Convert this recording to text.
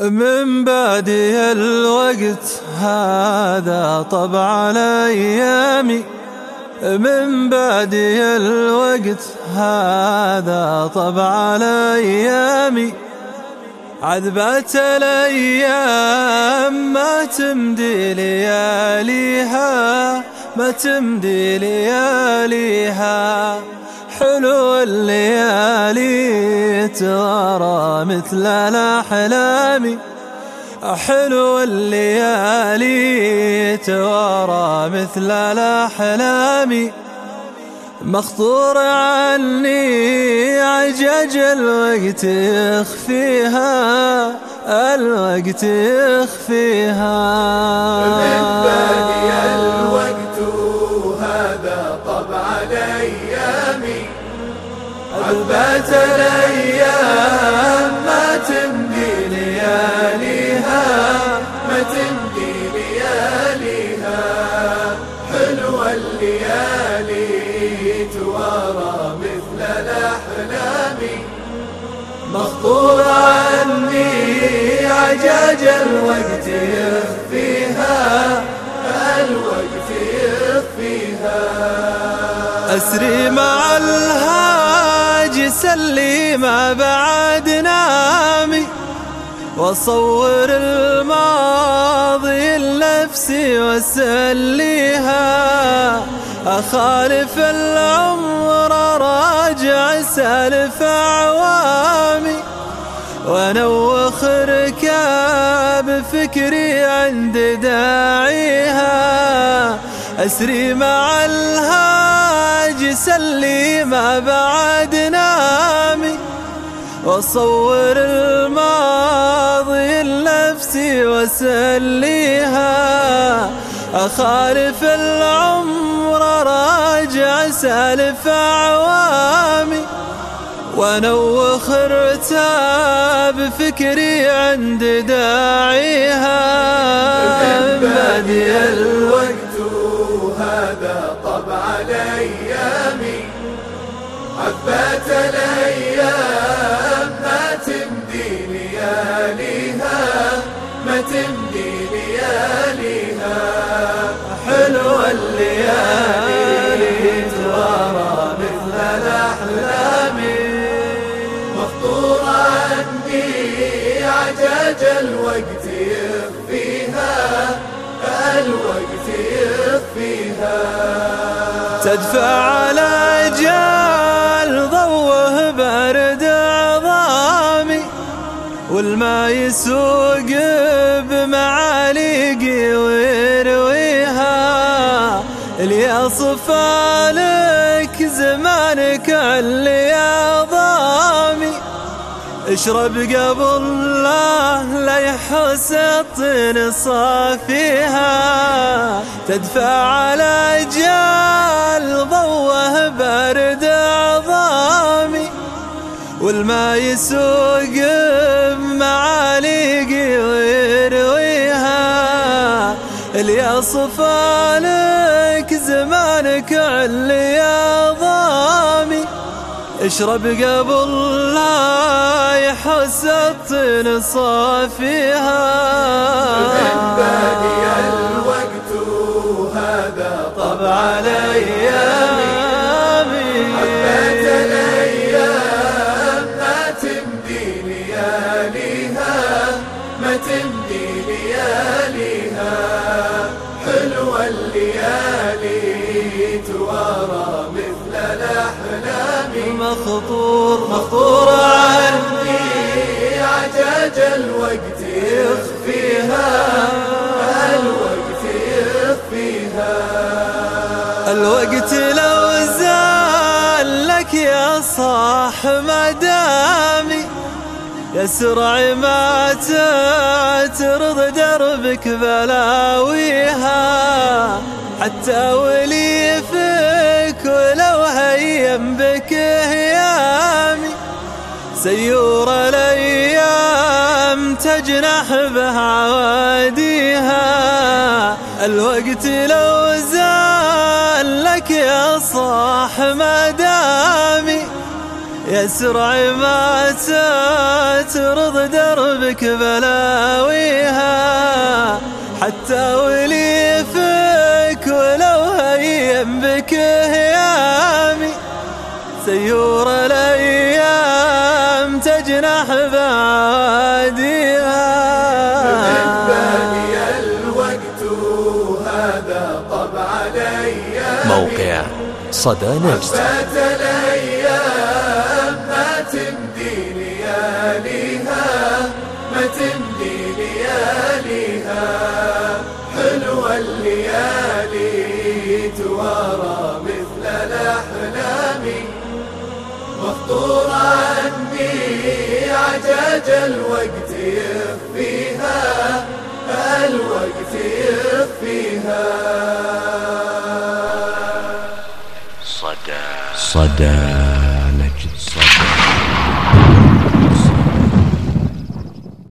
من بعدي الوقت هذا طبع الأيام من بعدي الوقت هذا طبع الأيام عذبات الأيام ما تمدي لياليها ما تمدي لياليها. حلو الليالي ترى مثل الأحلام حلو الليالي توارى مثل الأحلام مخطور عني عجاج الوقت يخفيها الوقت يخفيها. أثبت الأيام ما تمضي لياليها ما تمضي لياليها. حلوة الليالي توارى مثل الأحلام. مخطور عني عجاج الوقت يخفيها الوقت يخفيها. أسري مع الهاج سلي ما بعد نامي واصور الماضي لنفسي واسليها أخالف العمر راجع سالف أعوامي. وأنوخ ركاب فكري عند داعيها. أسري مع الهاج سلي ما بعد نامي واصور الماضي لنفسي واسليها أخالف العمر راجع سالف أعوامي وأنوخ ارتاب فكري عند داعيها. بادي الوقت هذا طبع الأيام عبات الأيام ما تمدي لياليها ما تمدي لياليها. حلوة الليالي توارى مثل الأحلام. مخطور عندي عجاج الوقت يخفيها الوقت يخفيها. تدفع على جال يسوق بمعاليقي ويرويها اللي صفالك زمانك اللي ضامي اشرب قبل لا لا يحس الطين صافيها. تدفع على جال ضوه بارد عظامي والما يسوق اللي صفالك زمانك اللي ضامي. اشرب قبل لا يحس الطين صافيها. الليالي توارى مثل الأحلام. مخطور مخطور عني عجاج الوقت يخفيها الوقت يخفيها. الوقت يسرع ما ترض دربك بلاويها. حتى ولي فيك ولو هيم بك هيامي سيور الأيام تجنح بعواديها الوقت لو زال لك يا صاح مدامي. يسرع ما ترض دربك بلاويها. حتى وليفك ولو هيم بك هيامي. سيور الأيام تجنح باديها. موقع صدى نجد. مخطورة عني عجاج الوقت يخفيها الوقت يخفيها صدى. صدى.